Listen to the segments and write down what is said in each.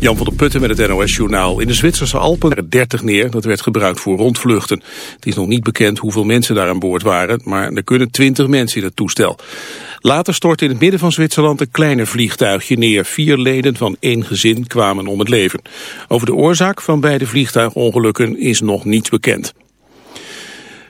Jan van der Putten met het NOS-journaal. In de Zwitserse Alpen er 30 neer. Dat werd gebruikt voor rondvluchten. Het is nog niet bekend hoeveel mensen daar aan boord waren... maar er kunnen 20 mensen in het toestel. Later stortte in het midden van Zwitserland een kleiner vliegtuigje neer. Vier leden van één gezin kwamen om het leven. Over de oorzaak van beide vliegtuigongelukken is nog niets bekend.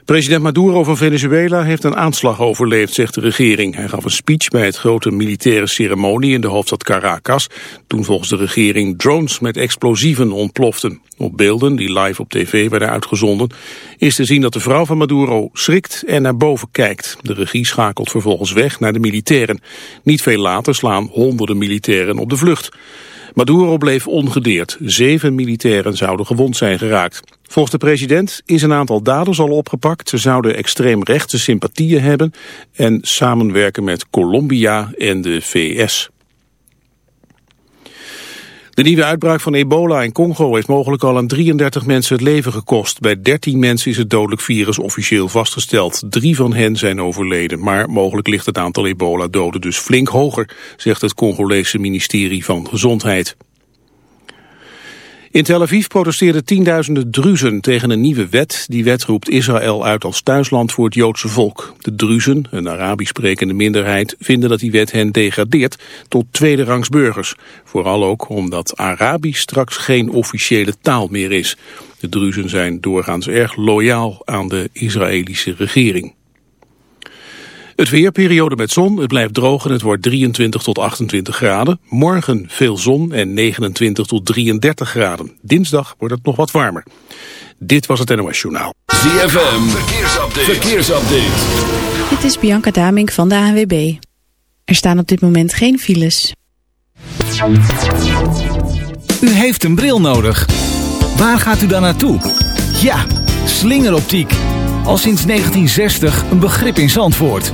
President Maduro van Venezuela heeft een aanslag overleefd, zegt de regering. Hij gaf een speech bij het grote militaire ceremonie in de hoofdstad Caracas, toen volgens de regering drones met explosieven ontploften. Op beelden, die live op tv werden uitgezonden, is te zien dat de vrouw van Maduro schrikt en naar boven kijkt. De regie schakelt vervolgens weg naar de militairen. Niet veel later slaan honderden militairen op de vlucht. Maduro bleef ongedeerd. Zeven militairen zouden gewond zijn geraakt. Volgens de president is een aantal daders al opgepakt. Ze zouden extreemrechtse sympathieën hebben en samenwerken met Colombia en de VS. De nieuwe uitbraak van ebola in Congo heeft mogelijk al aan 33 mensen het leven gekost. Bij 13 mensen is het dodelijk virus officieel vastgesteld. Drie van hen zijn overleden, maar mogelijk ligt het aantal ebola-doden dus flink hoger, zegt het Congolese ministerie van Gezondheid. In Tel Aviv protesteerden tienduizenden Druzen tegen een nieuwe wet. Die wet roept Israël uit als thuisland voor het Joodse volk. De Druzen, een Arabisch sprekende minderheid, vinden dat die wet hen degradeert tot tweederangs burgers. Vooral ook omdat Arabisch straks geen officiële taal meer is. De Druzen zijn doorgaans erg loyaal aan de Israëlische regering. Het weerperiode met zon, het blijft droog en het wordt 23 tot 28 graden. Morgen veel zon en 29 tot 33 graden. Dinsdag wordt het nog wat warmer. Dit was het NOS Journaal. ZFM, verkeersupdate. verkeersupdate. Dit is Bianca Damink van de ANWB. Er staan op dit moment geen files. U heeft een bril nodig. Waar gaat u dan naartoe? Ja, slingeroptiek. Al sinds 1960 een begrip in Zandvoort.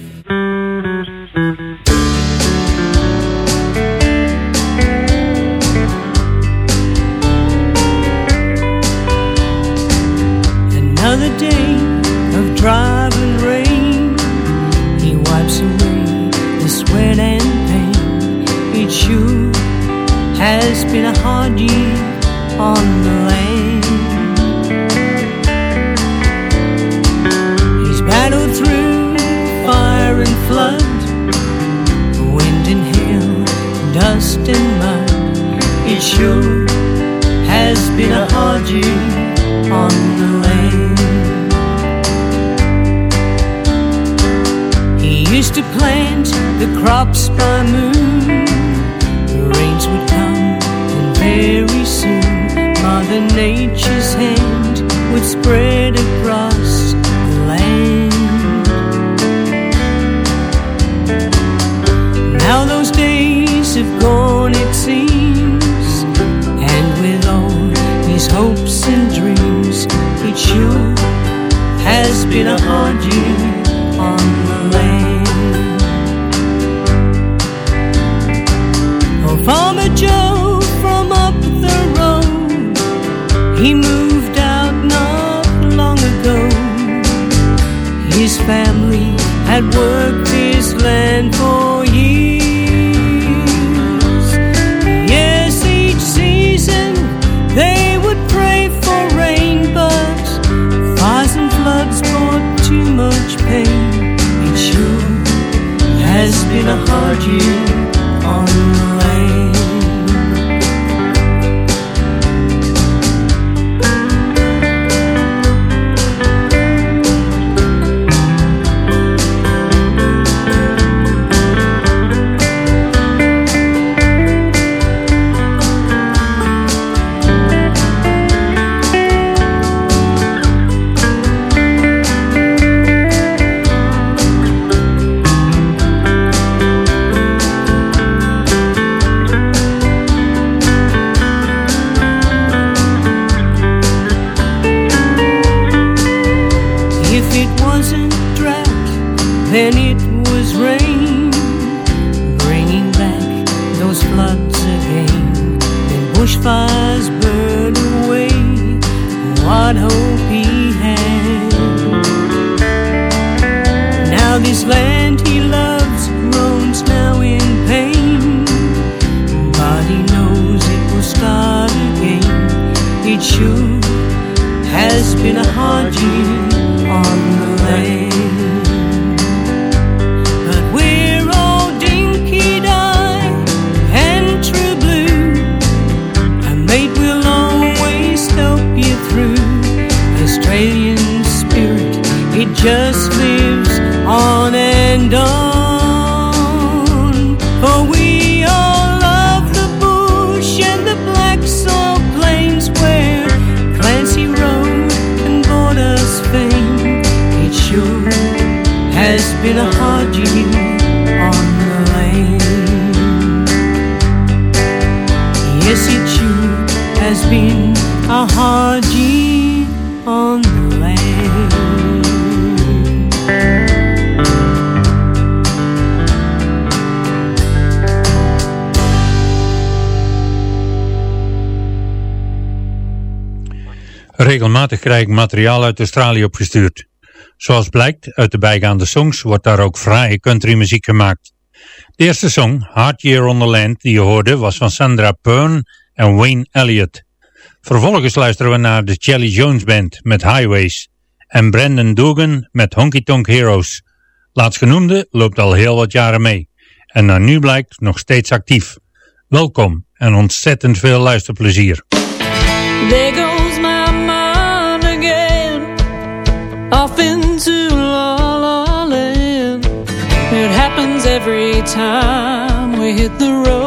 without you been a on the Regelmatig krijg ik materiaal uit Australië opgestuurd. Zoals blijkt uit de bijgaande songs wordt daar ook fraaie countrymuziek gemaakt. De eerste song, Hard Year on the Land, die je hoorde was van Sandra Pern en Wayne Elliott. Vervolgens luisteren we naar de Charlie Jones Band met Highways en Brandon Dugan met Honky Tonk Heroes. Laatstgenoemde loopt al heel wat jaren mee en naar nu blijkt nog steeds actief. Welkom en ontzettend veel luisterplezier. There goes my mind again Off into la la land It happens every time we hit the road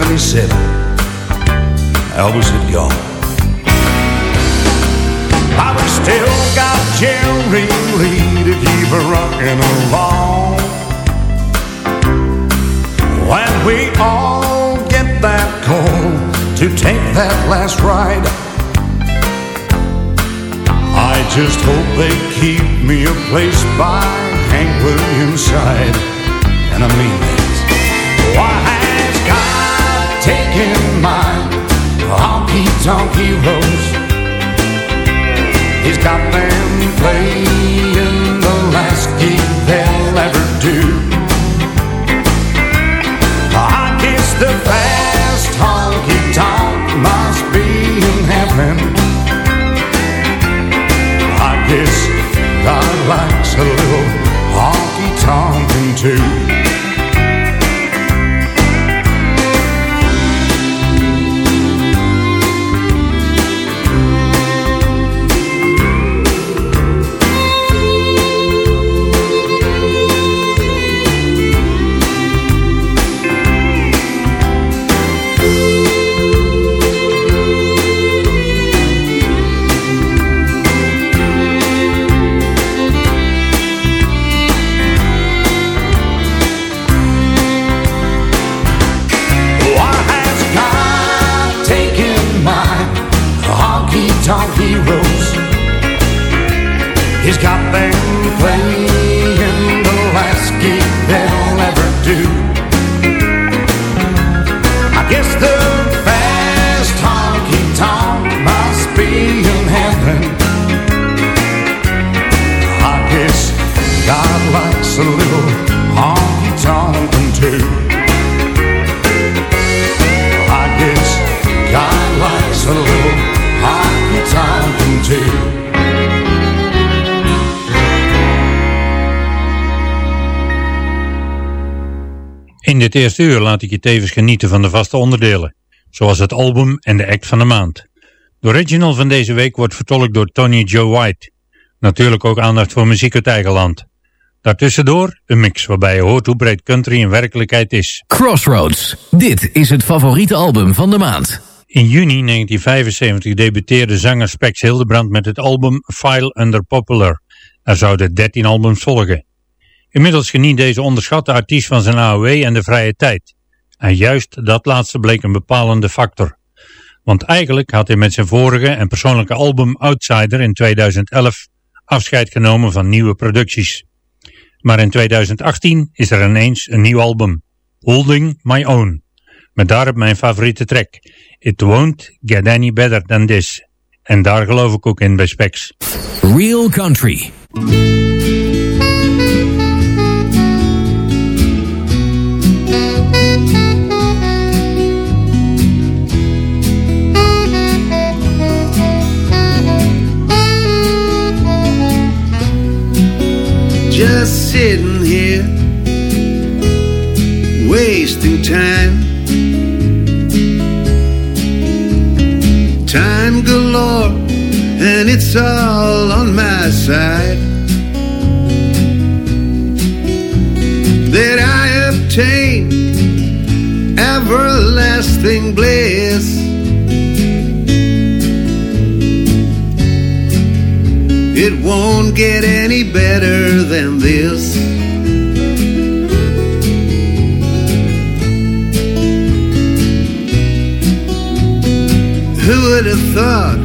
1977, Elvis had gone. But we still got Jerry Lee to keep her rocking along. When we all get that call to take that last ride, I just hope they keep me a place by Hank Williams' side. And I mean that. Why has God taken my honky-tonk heroes? He's got them playing the last gig they'll ever do. I guess the fast honky-tonk must be in heaven. I guess God likes a little honky-tonkin' too. He's dit eerste uur laat ik je tevens genieten van de vaste onderdelen, zoals het album en de act van de maand. De original van deze week wordt vertolkt door Tony Joe White. Natuurlijk ook aandacht voor muziek uit eigen land. Daartussendoor een mix waarbij je hoort hoe breed country in werkelijkheid is. Crossroads. Dit is het favoriete album van de maand. In juni 1975 debuteerde zanger Spex Hildebrand met het album File Under Popular. Er zouden 13 albums volgen. Inmiddels geniet deze onderschatte artiest van zijn AOW en de vrije tijd. En juist dat laatste bleek een bepalende factor. Want eigenlijk had hij met zijn vorige en persoonlijke album Outsider in 2011 afscheid genomen van nieuwe producties. Maar in 2018 is er ineens een nieuw album, Holding My Own. Met daarop mijn favoriete track, It Won't Get Any Better Than This. En daar geloof ik ook in bij Specs. Real Country. Wasting time. Time galore, and it's all on my side. That I obtain everlasting bliss. It won't get any better than this. Would thought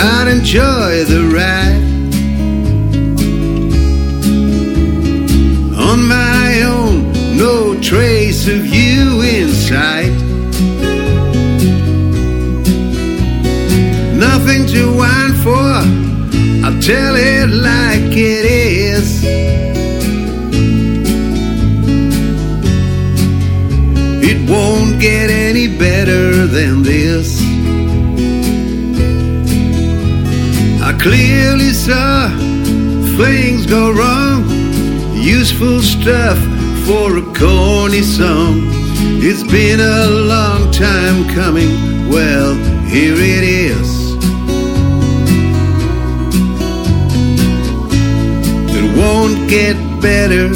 I'd enjoy the ride on my own? No trace of you in sight. Nothing to whine for. I'll tell it like it is. It won't get any better than this. Clearly saw things go wrong. Useful stuff for a corny song. It's been a long time coming. Well, here it is. It won't get better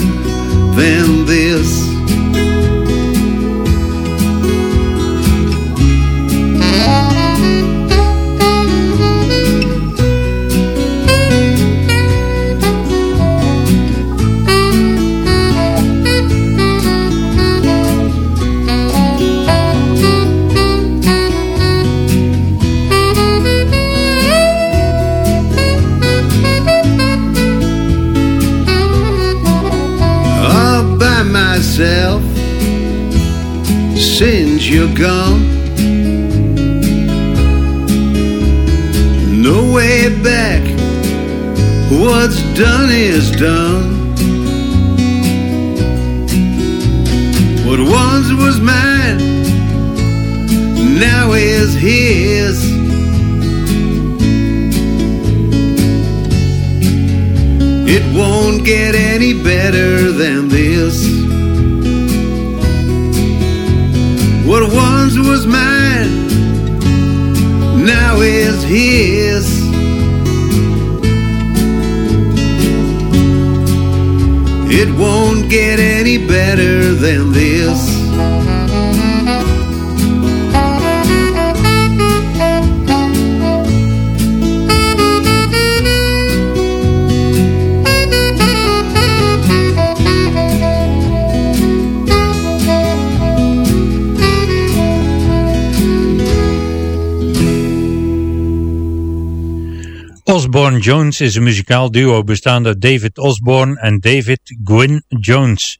Jones is een muzikaal duo bestaande uit David Osborne en David Gwyn Jones.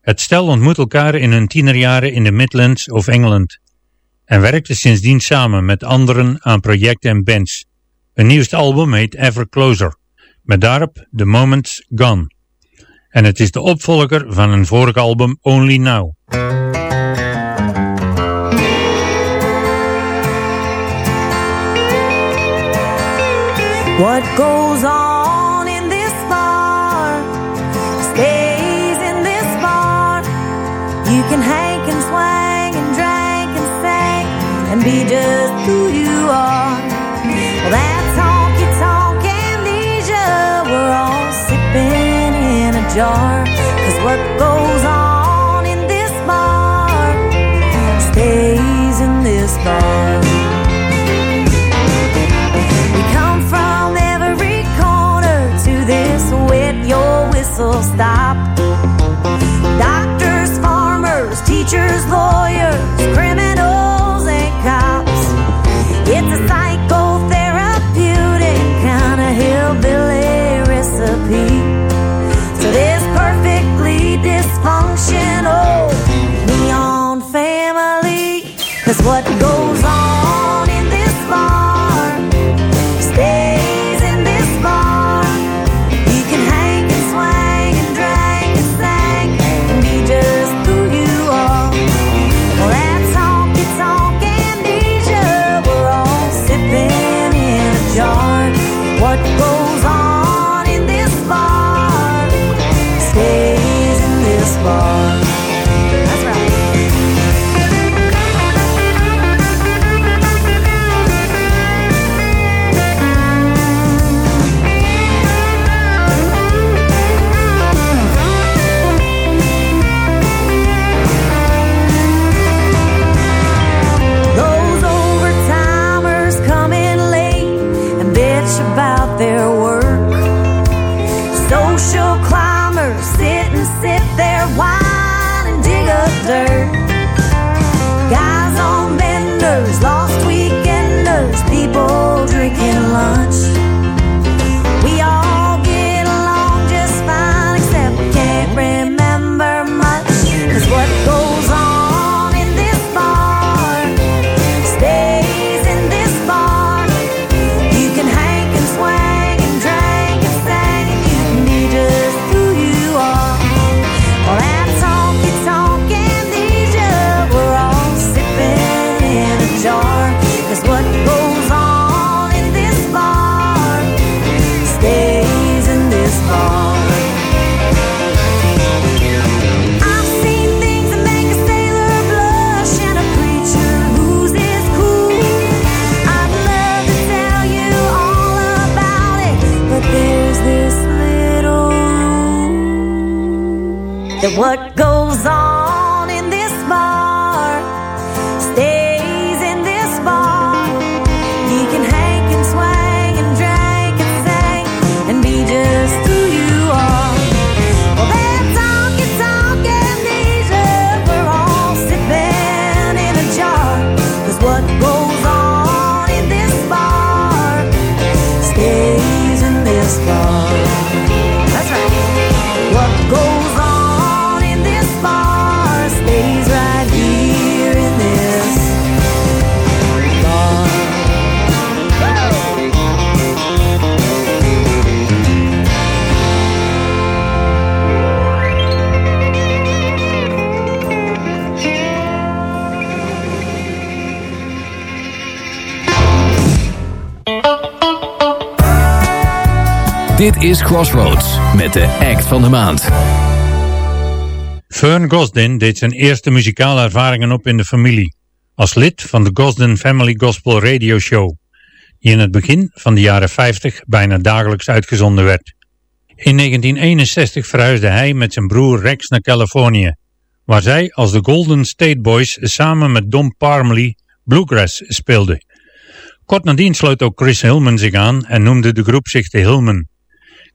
Het stel ontmoet elkaar in hun tienerjaren in de Midlands of Engeland en werkte sindsdien samen met anderen aan projecten en bands. Hun nieuwste album heet Ever Closer, met daarop The Moment's Gone. En het is de opvolger van een vorig album Only Now. What goes on in this bar stays in this bar. You can hank and swang and drank and sang and be just who you are. Well, that's honky tonk amnesia. We're all sipping in a jar. Cause what goes stop. Doctors, farmers, teachers, lawyers, criminals, and cops. It's a psychotherapeutic kind of hillbilly recipe. So this perfectly dysfunctional neon family. Cause what goes on climbers sit and sip their wine. Dit is Crossroads met de act van de maand. Fern Gosdin deed zijn eerste muzikale ervaringen op in de familie, als lid van de Gosdin Family Gospel Radio Show, die in het begin van de jaren 50 bijna dagelijks uitgezonden werd. In 1961 verhuisde hij met zijn broer Rex naar Californië, waar zij als de Golden State Boys samen met Don Parmalee Bluegrass speelden. Kort nadien sloot ook Chris Hillman zich aan en noemde de groep zich de Hillman.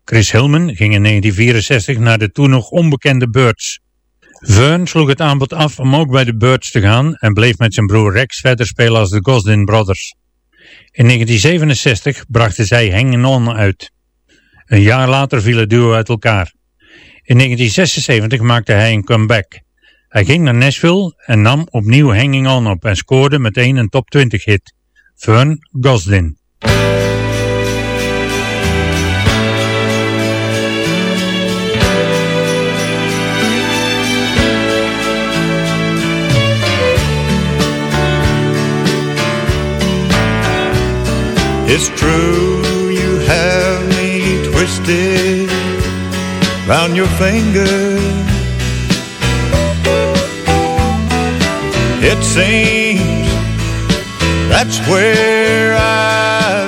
Chris Hillman ging in 1964 naar de toen nog onbekende Birds. Vern sloeg het aanbod af om ook bij de Birds te gaan en bleef met zijn broer Rex verder spelen als de Gosdin Brothers. In 1967 brachten zij Hanging On uit. Een jaar later viel het duo uit elkaar. In 1976 maakte hij een comeback. Hij ging naar Nashville en nam opnieuw Hanging On op en scoorde meteen een top 20 hit. Fern Gosdin. It's true you have me twisted round your finger. It seems that's where I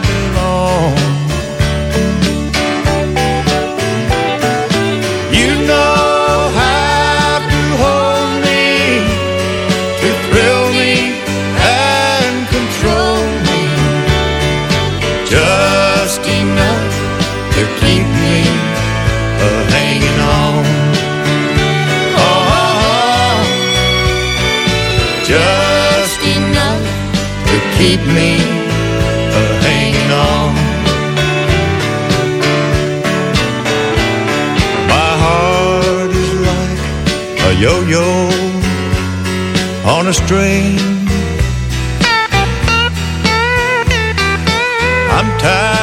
keep me hanging on. My heart is like a yo-yo on a string. I'm tied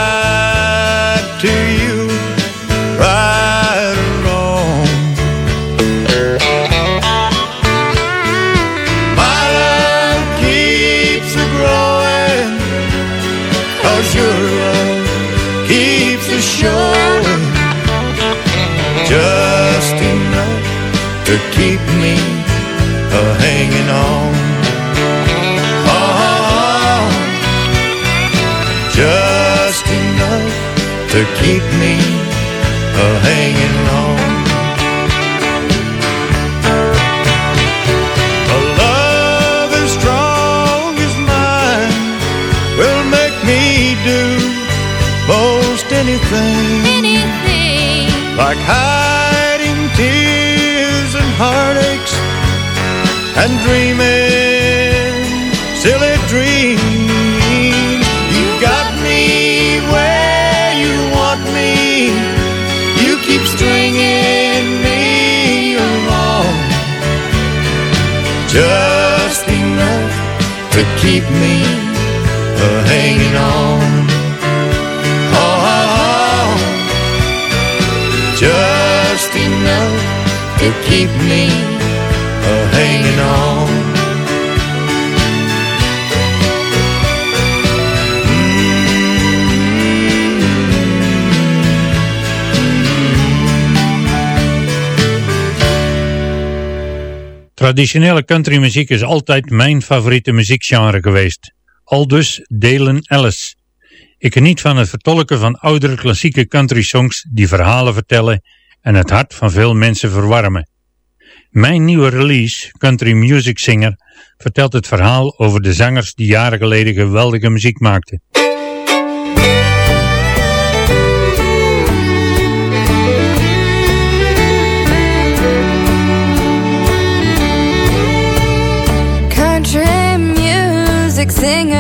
keep me uh, hanging on. Keep me hanging on. Oh, oh, oh, just enough to keep me hanging on. Traditionele countrymuziek is altijd mijn favoriete muziekgenre geweest. Aldus Dalen Ellis. Ik geniet van het vertolken van oudere klassieke country songs die verhalen vertellen en het hart van veel mensen verwarmen. Mijn nieuwe release, Country Music Singer, vertelt het verhaal over de zangers die jaren geleden geweldige muziek maakten. Music singers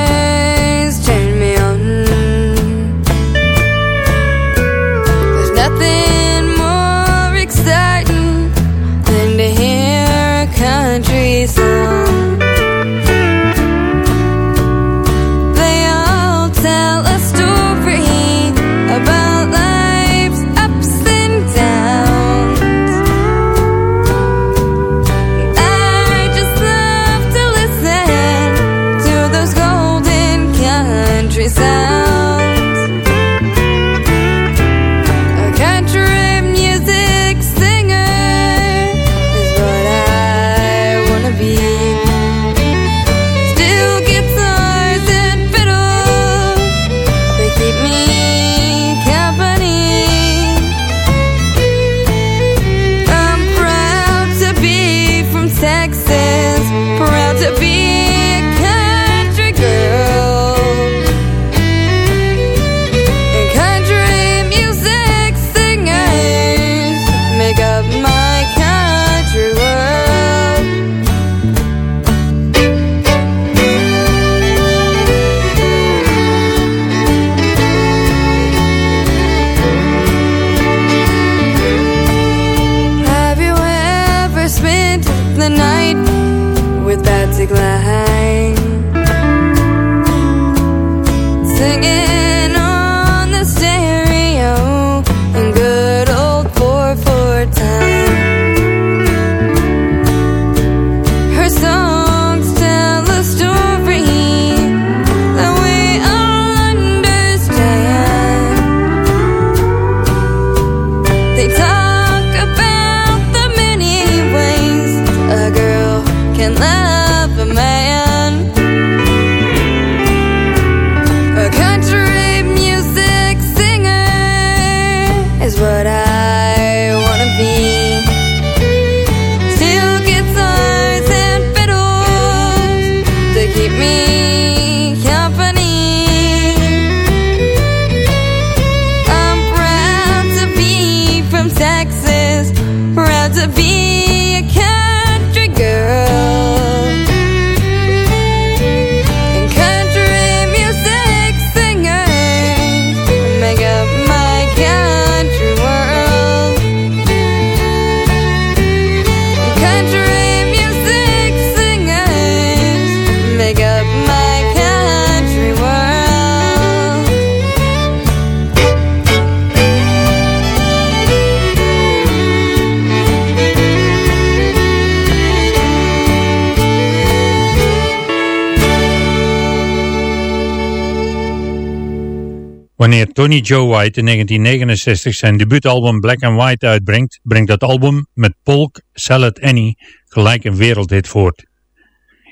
Wanneer Tony Joe White in 1969 zijn debuutalbum Black and White uitbrengt, brengt dat album met Polk Salad Annie gelijk een wereldhit voort.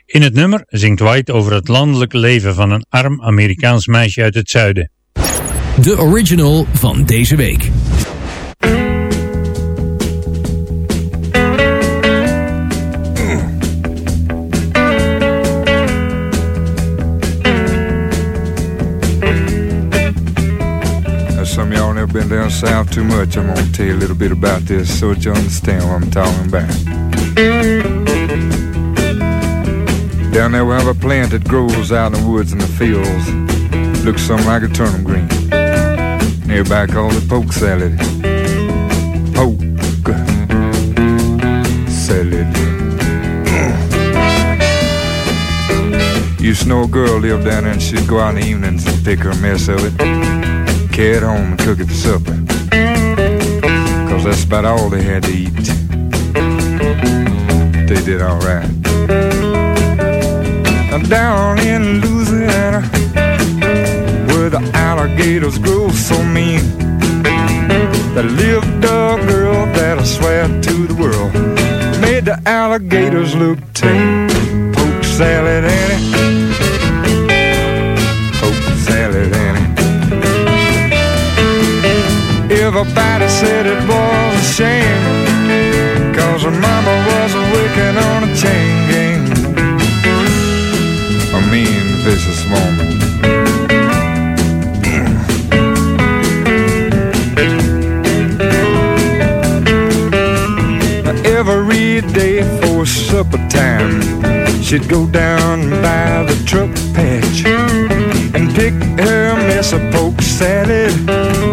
In het nummer zingt White over het landelijke leven van een arm Amerikaans meisje uit het zuiden. De original van deze week. Been down south too much. I'm gonna tell you a little bit about this so that you understand what I'm talking about. Down there we have a plant that grows out in the woods and the fields. Looks something like a turnip green. And everybody calls it poke salad. Poke salad. Used to know a girl lived down there and she'd go out in the evenings and pick her mess of it. Carry home and cook it for supper. Cause that's about all they had to eat. They did alright. Now down in Louisiana, where the alligators grow so mean, there lived a girl that I swear to the world made the alligators look tame. Poke salad poke Everybody said it was a shame. Cause her mama was a wicked on a chain gang. A mean, vicious woman. Every day for supper time She'd go down by the truck patch And pick her mess of poke salad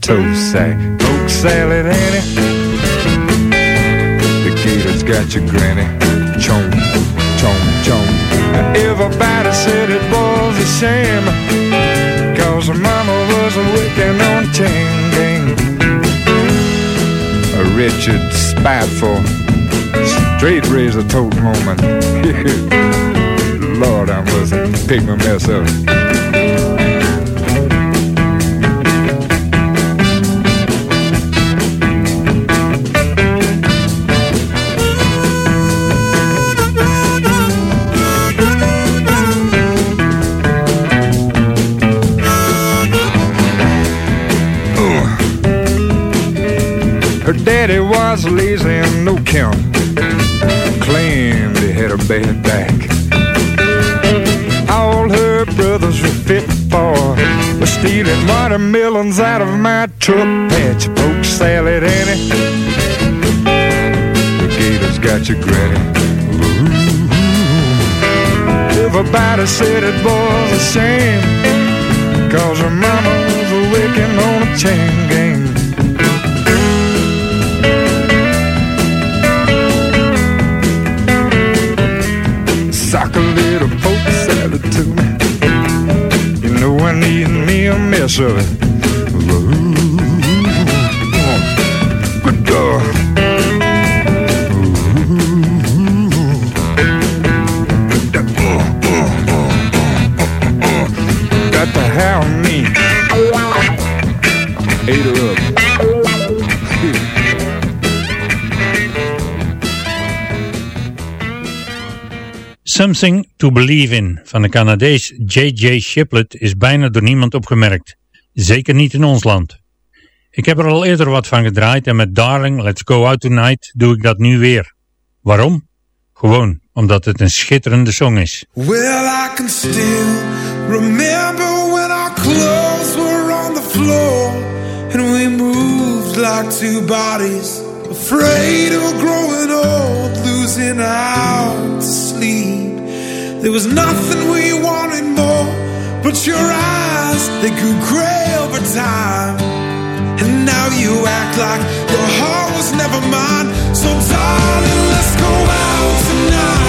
tow sack. Poke salad, Annie. The gator's got your granny. Chomp, chomp, chomp. Everybody said it was a shame. Cause mama was a working on chain. A wretched, spiteful, straight razor tote moment. Lord, I must pick my mess up. Daddy was lazy and no count. Claimed he had a bad back. All her brothers were fit for was stealing watermelons out of my truck patch. Poke salad, Annie. The gator's got your granny. Everybody said it was a shame. Cause her mama was working on a chain me Something to Believe in van de Canadees J.J. Shiplet is bijna door niemand opgemerkt. Zeker niet in ons land. Ik heb er al eerder wat van gedraaid en met Darling, Let's Go Out Tonight doe ik dat nu weer. Waarom? Gewoon omdat het een schitterende song is. Well, I can still remember when our clothes were on the floor and we moved like two bodies, afraid of growing old, losing out sleep. There was nothing we wanted more, but your eyes, they grew gray over time. And now you act like your heart was never mine. So, darling, let's go out tonight.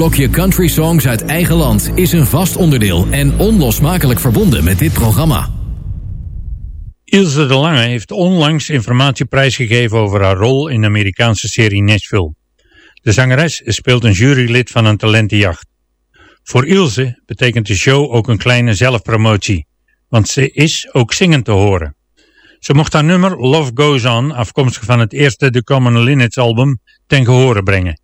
Blokje country songs uit eigen land is een vast onderdeel en onlosmakelijk verbonden met dit programma. Ilse de Lange heeft onlangs informatie prijsgegeven over haar rol in de Amerikaanse serie Nashville. De zangeres speelt een jurylid van een talentenjacht. Voor Ilse betekent de show ook een kleine zelfpromotie, want ze is ook zingend te horen. Ze mocht haar nummer Love Goes On, afkomstig van het eerste The Common Linnets album, ten gehore brengen.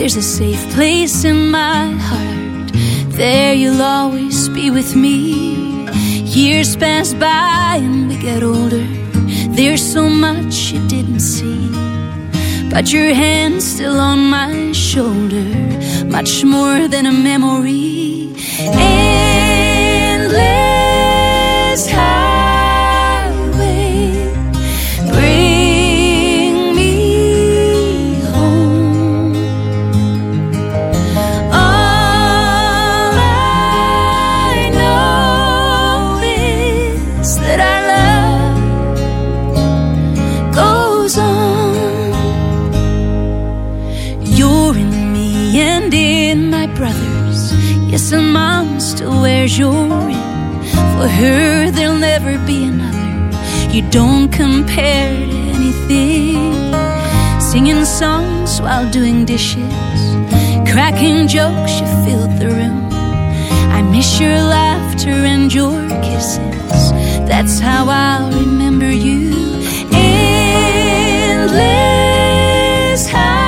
There's a safe place in my heart. There you'll always be with me. Years pass by and we get older. There's so much you didn't see. But your hand's still on my shoulder. Much more than a memory. Endless highway. Ring. For her, there'll never be another. You don't compare to anything. Singing songs while doing dishes, cracking jokes, you filled the room. I miss your laughter and your kisses. That's how I'll remember you. Endless highway,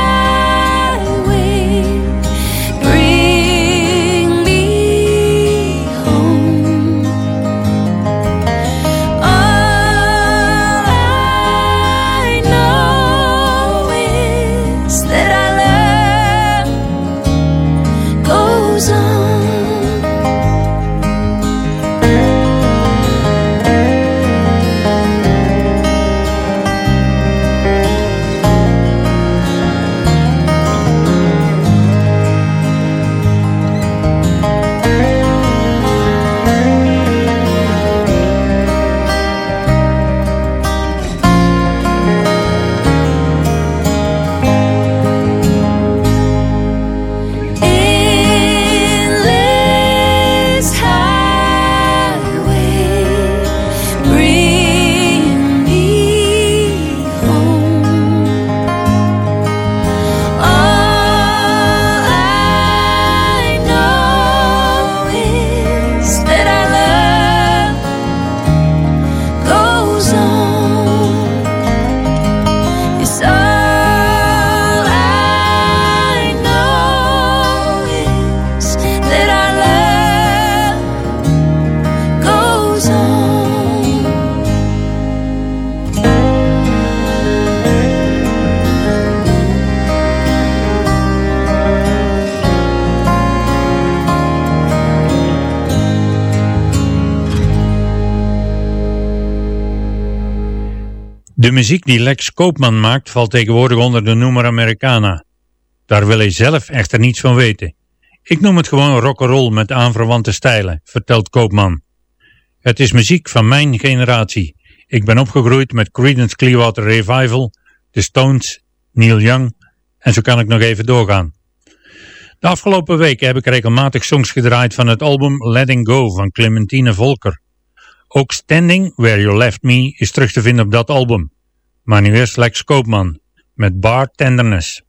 De muziek die Lex Koopman maakt valt tegenwoordig onder de noemer Americana. Daar wil hij zelf echter niets van weten. Ik noem het gewoon rock'n'roll met aanverwante stijlen, vertelt Koopman. Het is muziek van mijn generatie. Ik ben opgegroeid met Creedence Clearwater Revival, The Stones, Neil Young en zo kan ik nog even doorgaan. De afgelopen weken heb ik regelmatig songs gedraaid van het album Letting Go van Clementine Volker. Ook Standing Where You Left Me is terug te vinden op dat album. Maar nu eerst Lex Koopman met Bar Tenderness.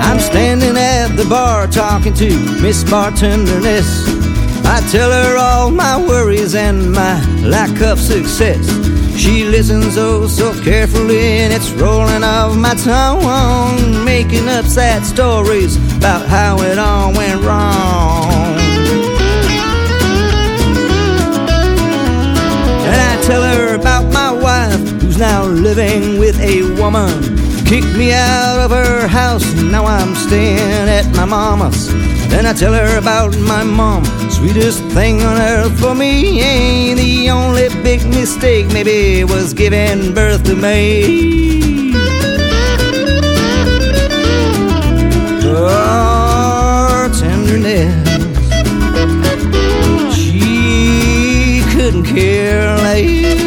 I'm standing at the bar talking to Miss Bartenderness. I tell her all my worries and my lack of success. She listens oh so carefully and it's rolling off my tongue, making up sad stories about how it all went wrong. And I tell her about my wife who's now living with a woman. Kicked me out of her house, now I'm staying at my mama's. Then I tell her about my mom, sweetest thing on earth for me. Ain't the only big mistake maybe was giving birth to me. Oh, tenderness. She couldn't care less.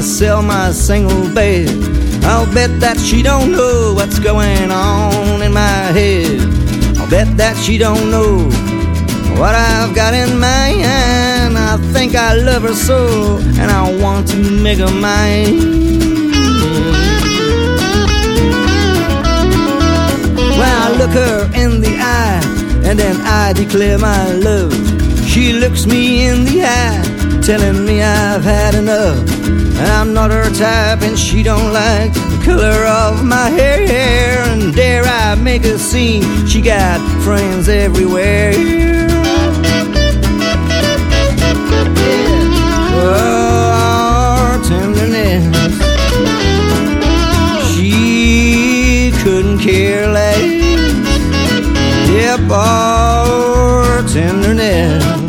Sell my single bed. I'll bet that she don't know what's going on in my head. I'll bet that she don't know what I've got in my hand. I think I love her so, and I want to make her mine. When I look her in the eye, and then I declare my love. She looks me in the eye, telling me I've had enough. I'm not her type, and she don't like the color of my hair. And dare I make a scene? She got friends everywhere. Oh, tenderness. She couldn't care less. Yeah, bar tenderness.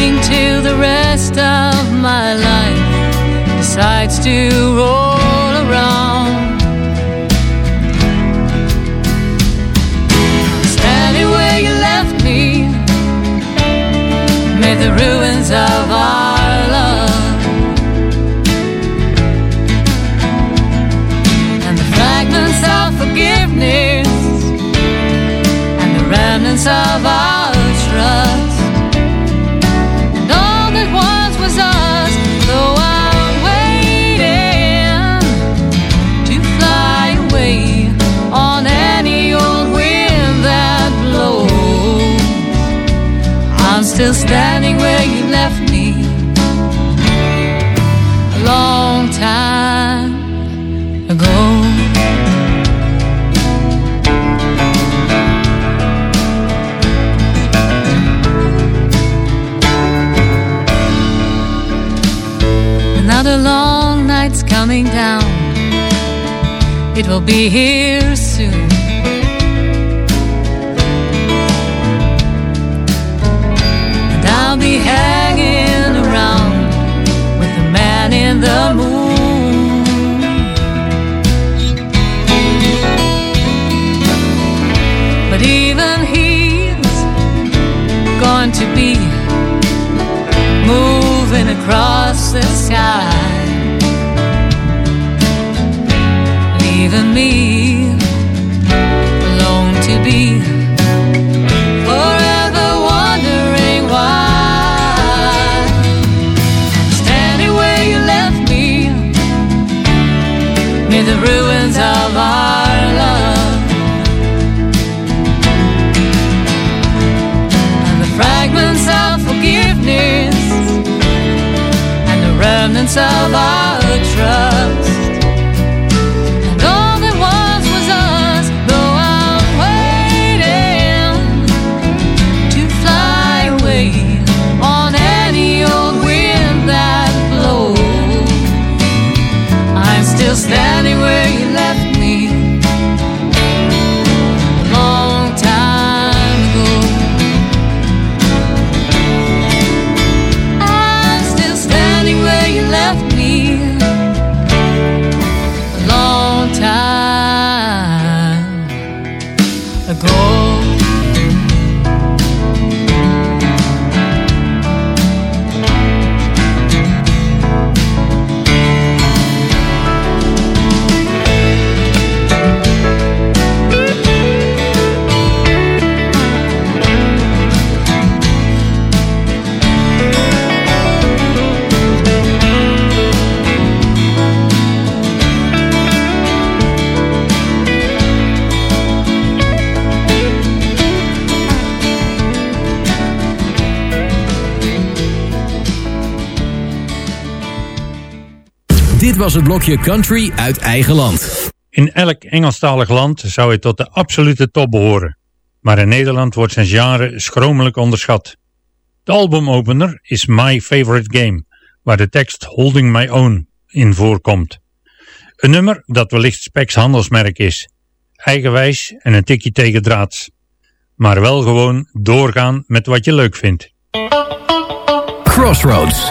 Waiting till the rest of my life decides to roll around. Standing where you left me, made the ruins of our love. And the fragments of forgiveness, and the remnants of our It will be here was het blokje country uit eigen land. In elk Engelstalig land zou hij tot de absolute top behoren. Maar in Nederland wordt zijn genre schromelijk onderschat. De albumopener is My Favorite Game, waar de tekst Holding My Own in voorkomt. Een nummer dat wellicht Specs handelsmerk is. Eigenwijs en een tikje tegendraads. Maar wel gewoon doorgaan met wat je leuk vindt. Crossroads.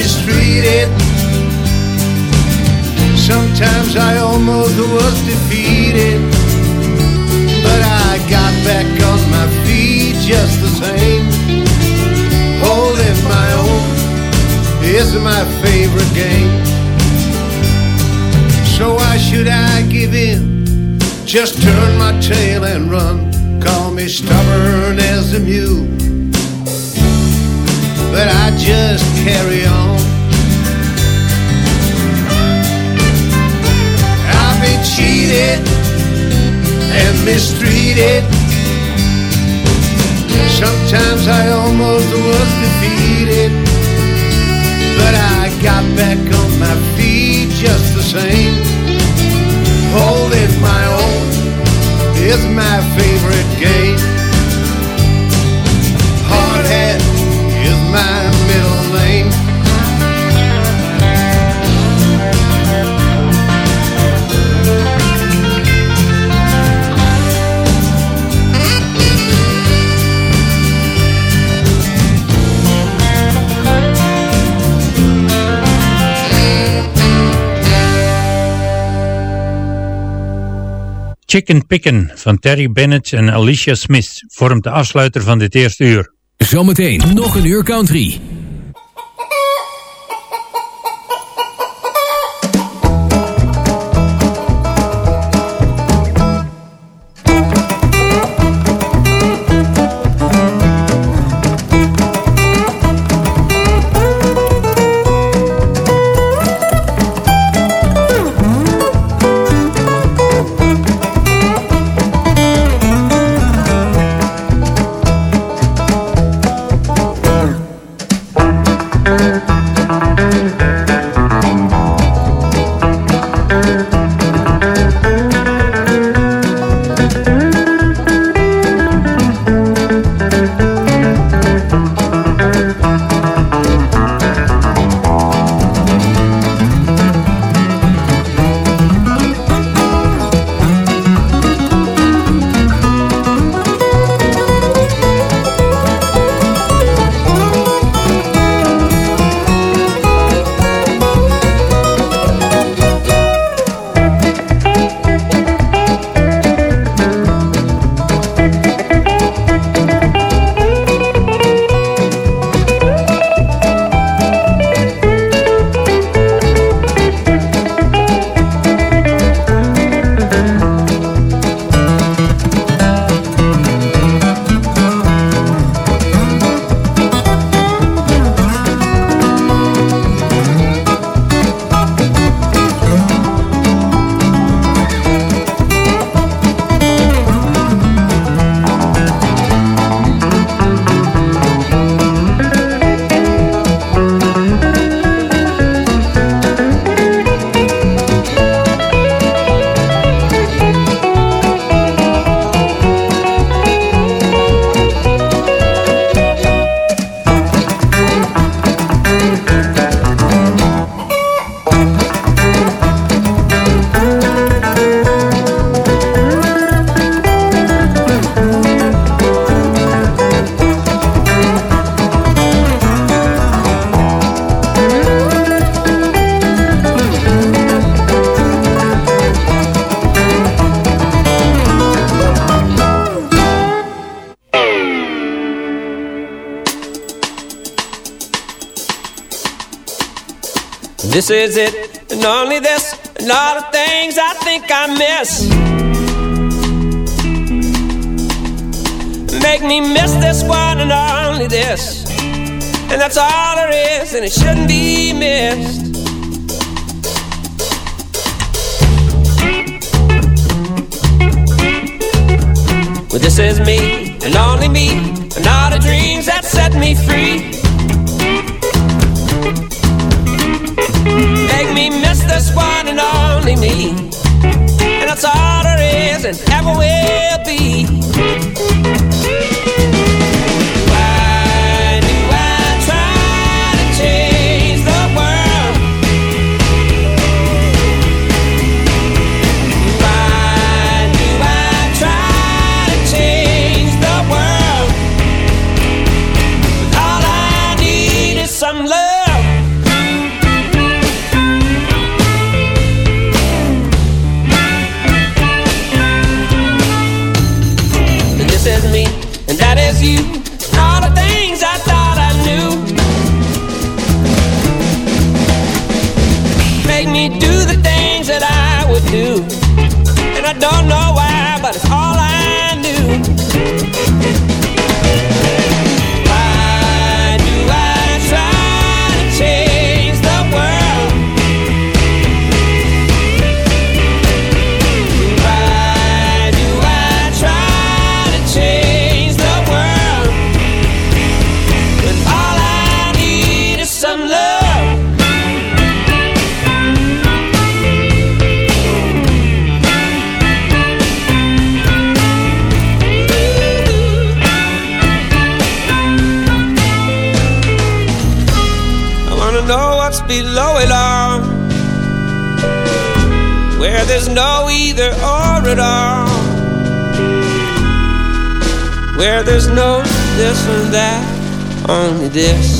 Mistreated. Sometimes I almost was defeated, but I got back on my feet just the same. Holding my own is my favorite game. So why should I give in? Just turn my tail and run. Call me stubborn as a mule. But I just carry on. I've been cheated and mistreated. Sometimes I almost was defeated, but I got back on my feet just the same. Holding my own is my favorite game. Chicken Picken van Terry Bennett en Alicia Smith vormt de afsluiter van dit eerste uur. Zometeen nog een uur country. This is it, and only this, and all the things I think I miss. Make me miss this one and only this. And that's all there is, and it shouldn't be missed. Well, this is me, and only me, and all the dreams that set me free. Me. And that's all there is, and ever will be. Make me do the things that I would do. And I don't know why, but it's all I knew. At all. Where there's no this and that, only this.